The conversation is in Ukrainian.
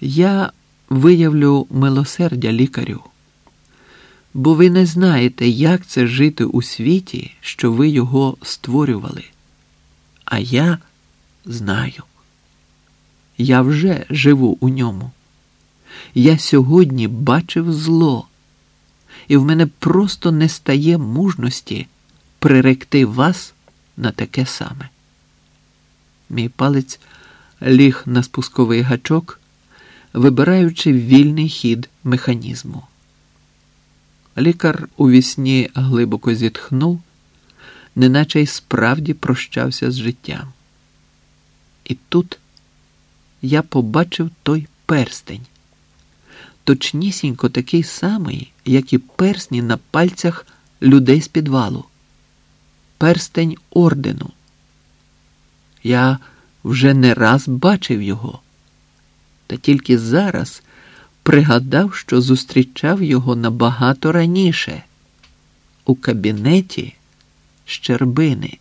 Я виявлю милосердя лікарю, бо ви не знаєте, як це жити у світі, що ви його створювали. А я знаю. Я вже живу у ньому. Я сьогодні бачив зло, і в мене просто не стає мужності приректи вас на таке саме. Мій палець ліг на спусковий гачок, вибираючи вільний хід механізму. Лікар у вісні глибоко зітхнув, неначе й справді прощався з життям. І тут я побачив той перстень, точнісінько такий самий, як і персні на пальцях людей з підвалу. Перстень ордену. Я вже не раз бачив його, та тільки зараз пригадав, що зустрічав його набагато раніше у кабінеті Щербини.